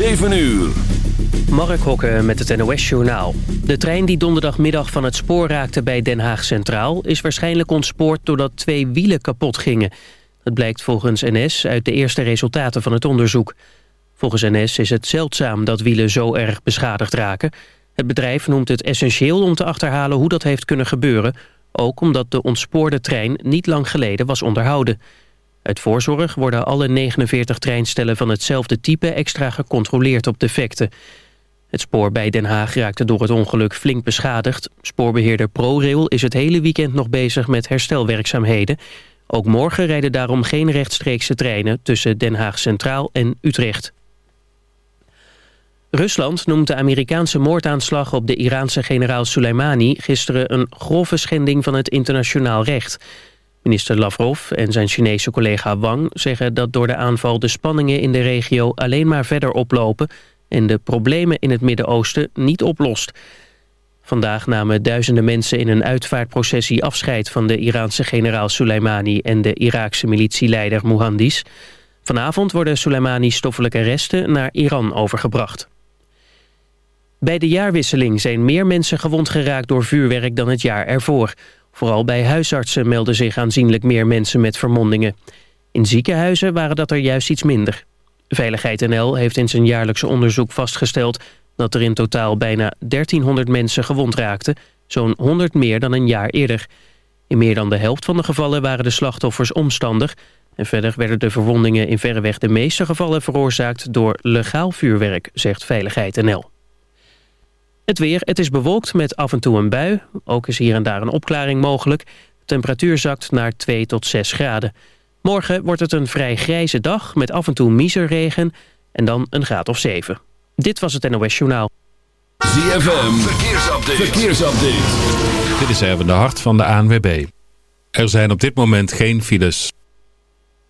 7 uur. Mark Hokke met het NOS Journaal. De trein die donderdagmiddag van het spoor raakte bij Den Haag Centraal... is waarschijnlijk ontspoord doordat twee wielen kapot gingen. Dat blijkt volgens NS uit de eerste resultaten van het onderzoek. Volgens NS is het zeldzaam dat wielen zo erg beschadigd raken. Het bedrijf noemt het essentieel om te achterhalen hoe dat heeft kunnen gebeuren... ook omdat de ontspoorde trein niet lang geleden was onderhouden... Uit voorzorg worden alle 49 treinstellen van hetzelfde type extra gecontroleerd op defecten. Het spoor bij Den Haag raakte door het ongeluk flink beschadigd. Spoorbeheerder ProRail is het hele weekend nog bezig met herstelwerkzaamheden. Ook morgen rijden daarom geen rechtstreekse treinen tussen Den Haag Centraal en Utrecht. Rusland noemt de Amerikaanse moordaanslag op de Iraanse generaal Soleimani gisteren een grove schending van het internationaal recht. Minister Lavrov en zijn Chinese collega Wang zeggen dat door de aanval de spanningen in de regio alleen maar verder oplopen en de problemen in het Midden-Oosten niet oplost. Vandaag namen duizenden mensen in een uitvaartprocessie afscheid van de Iraanse generaal Soleimani en de Iraakse militieleider Mohandis. Vanavond worden Soleimani's stoffelijke resten naar Iran overgebracht. Bij de jaarwisseling zijn meer mensen gewond geraakt door vuurwerk dan het jaar ervoor. Vooral bij huisartsen melden zich aanzienlijk meer mensen met vermondingen. In ziekenhuizen waren dat er juist iets minder. Veiligheid NL heeft in zijn jaarlijkse onderzoek vastgesteld... dat er in totaal bijna 1300 mensen gewond raakten... zo'n 100 meer dan een jaar eerder. In meer dan de helft van de gevallen waren de slachtoffers omstandig... en verder werden de verwondingen in verreweg de meeste gevallen veroorzaakt... door legaal vuurwerk, zegt Veiligheid NL. Het weer, het is bewolkt met af en toe een bui. Ook is hier en daar een opklaring mogelijk. De temperatuur zakt naar 2 tot 6 graden. Morgen wordt het een vrij grijze dag met af en toe miserregen en dan een graad of 7. Dit was het NOS Journaal. ZFM, verkeersupdate. verkeersupdate. Dit is even de hart van de ANWB. Er zijn op dit moment geen files.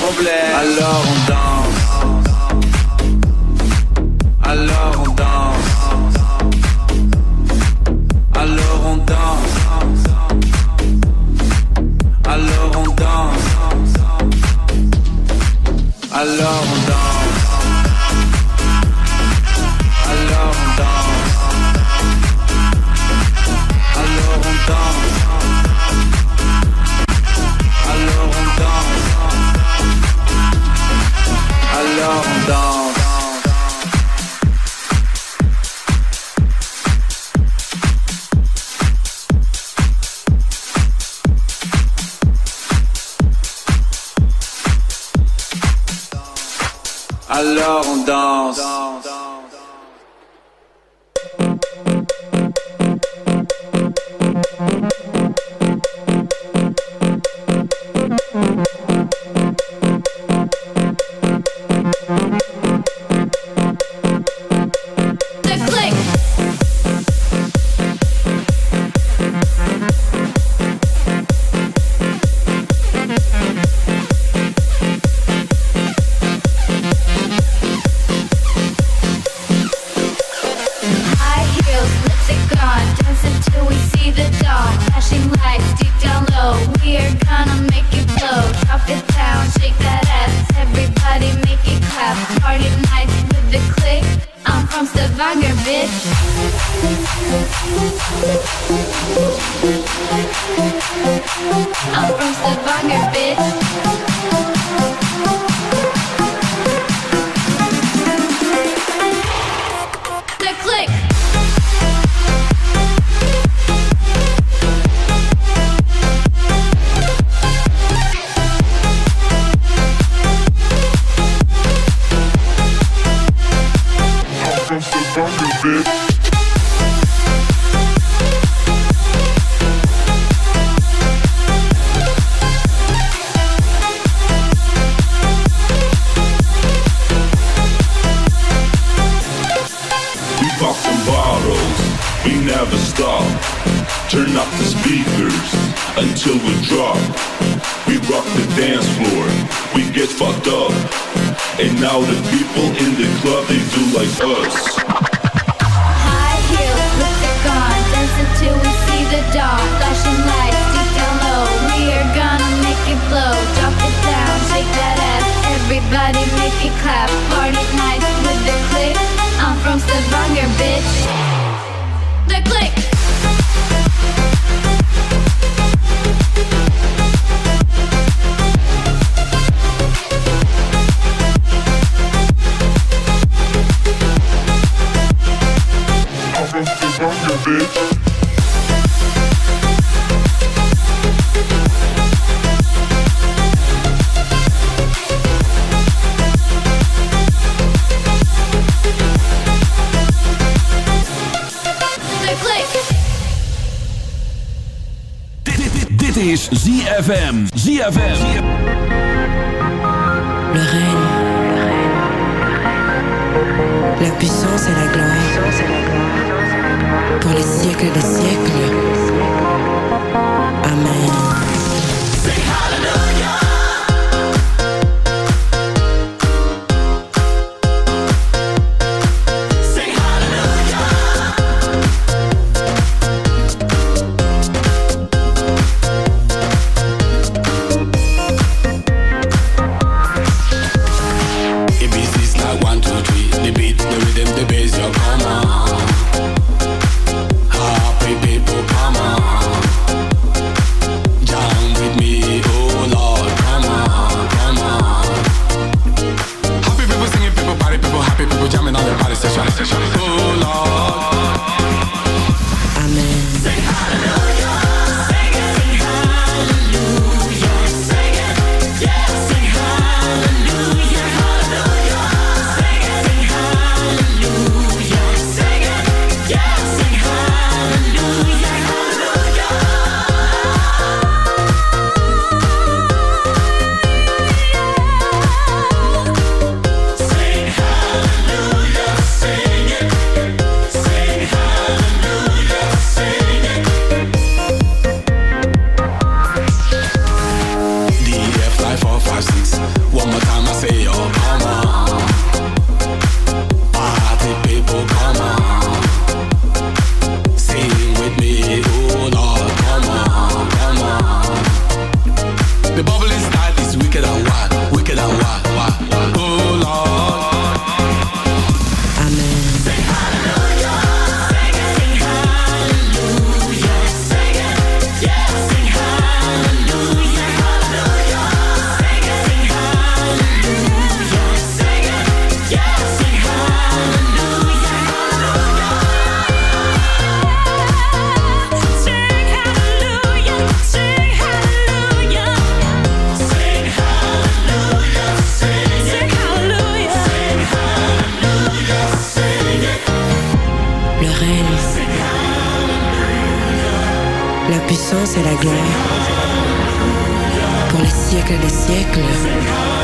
Problèmes, alors on danse. Click. Pour les siècles des siècles.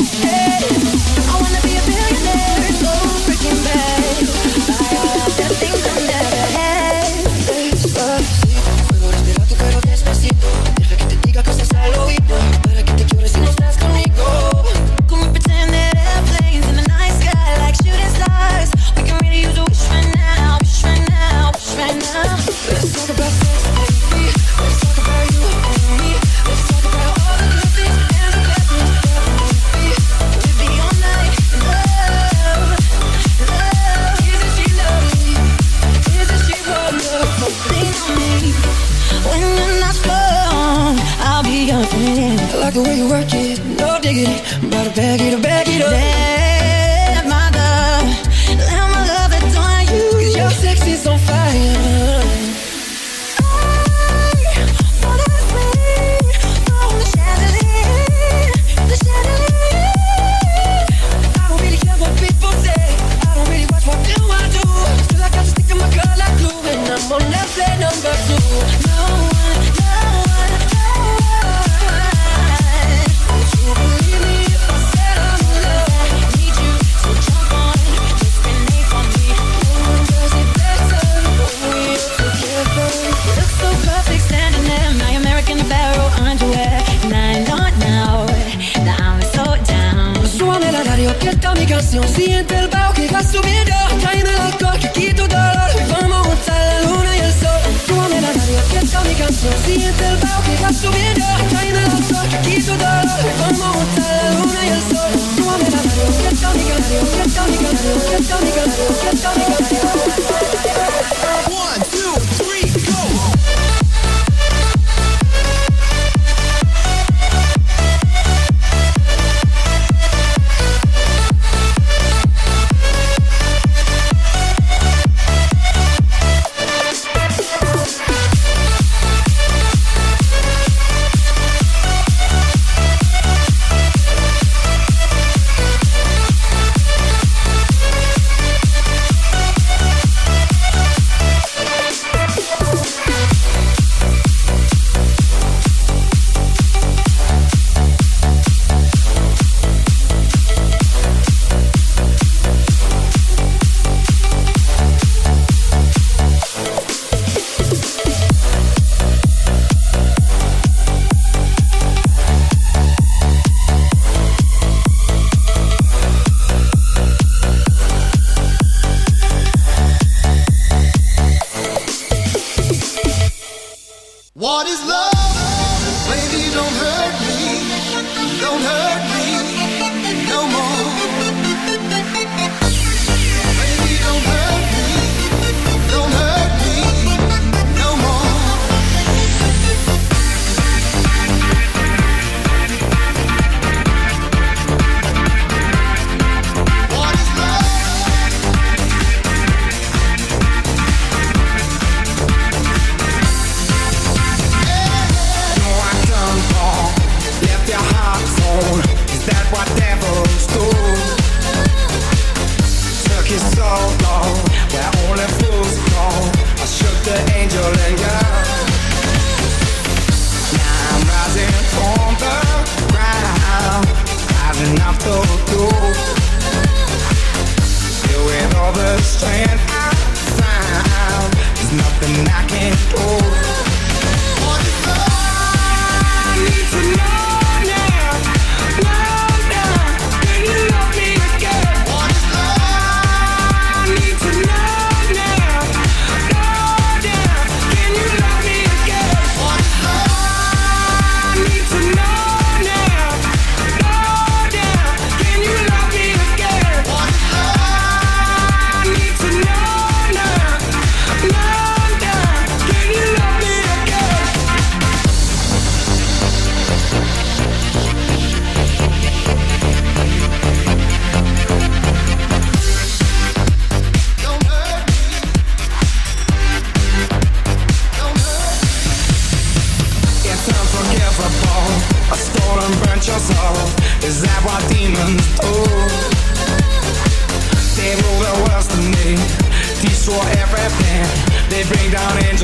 number. No.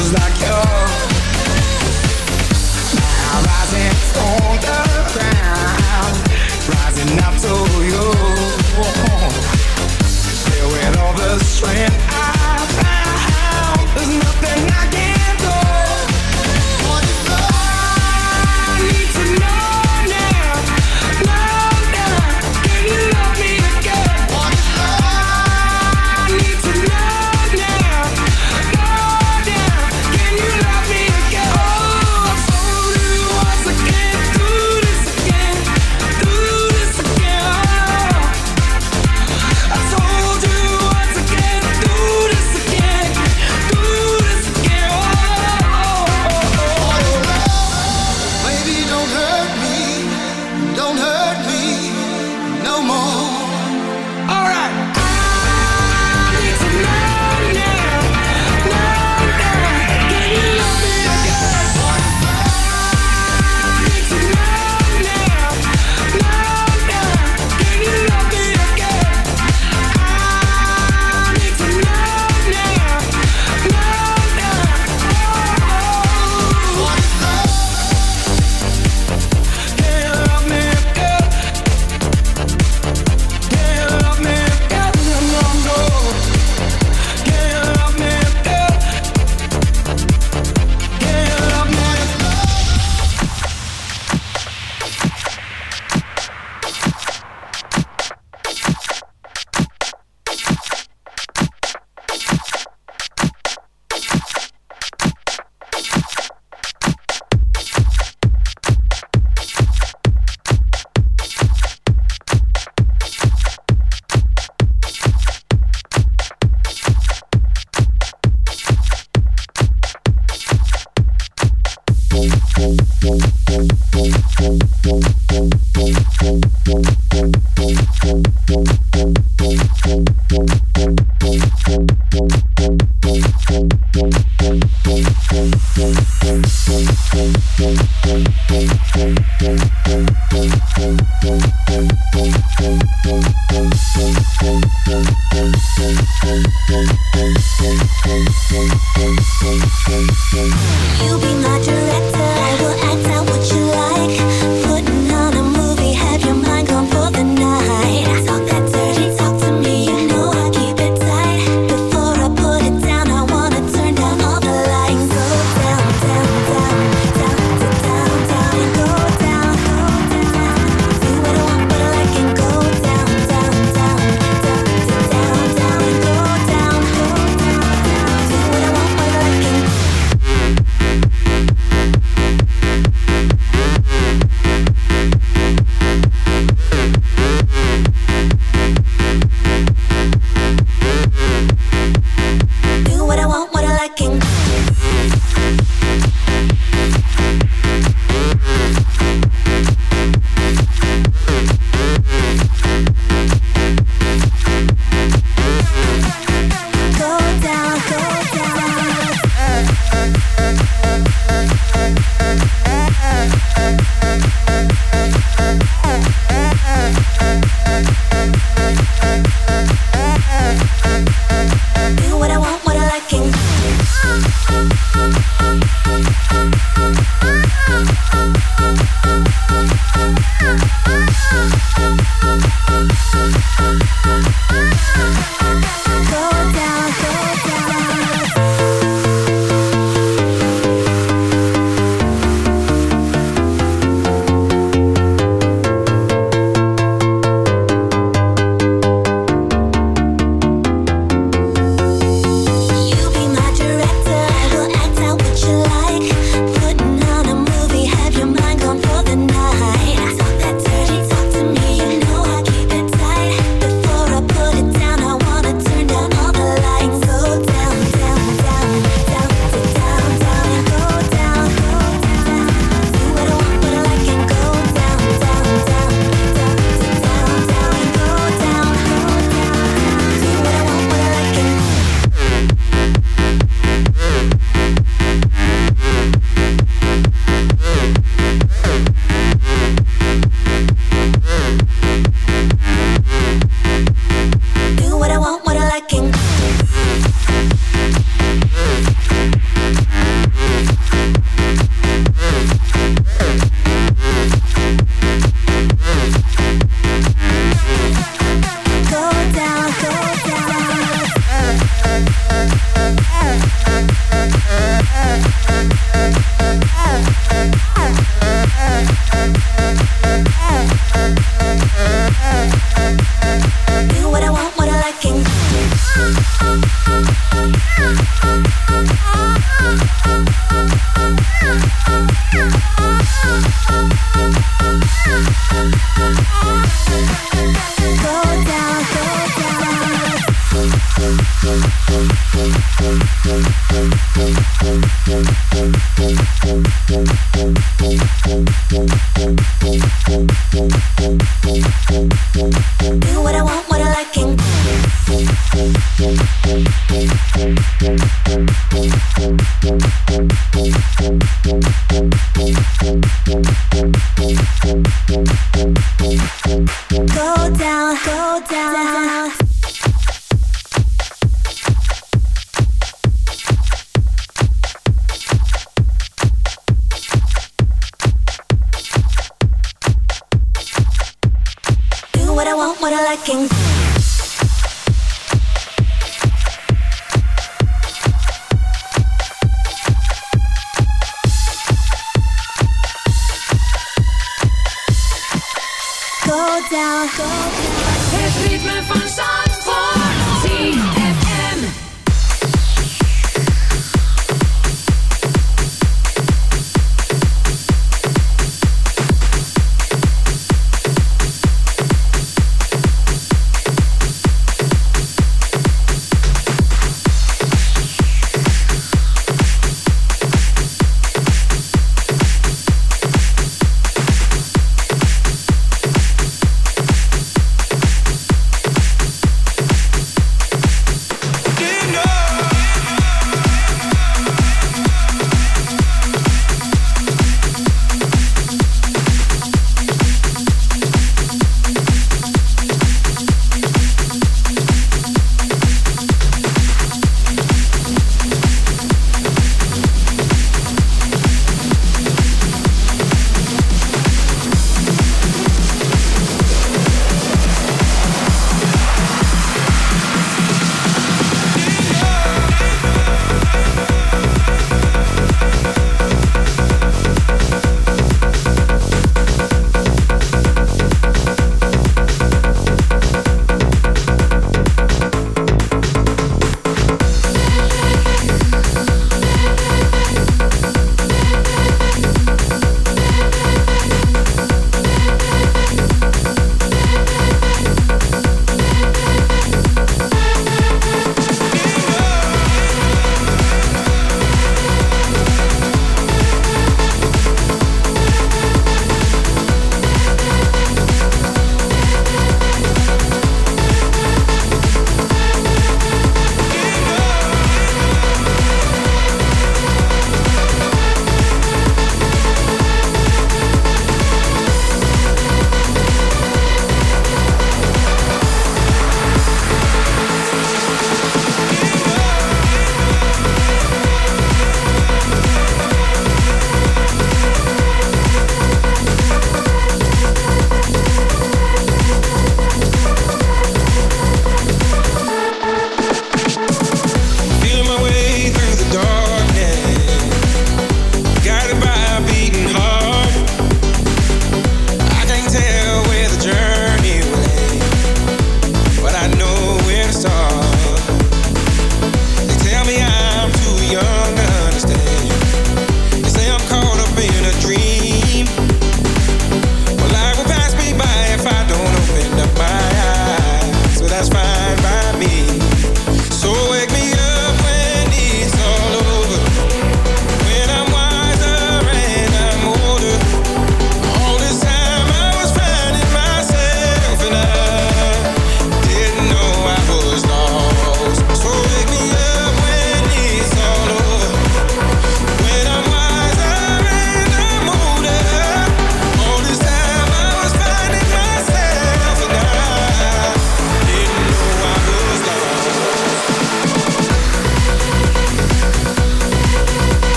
feels like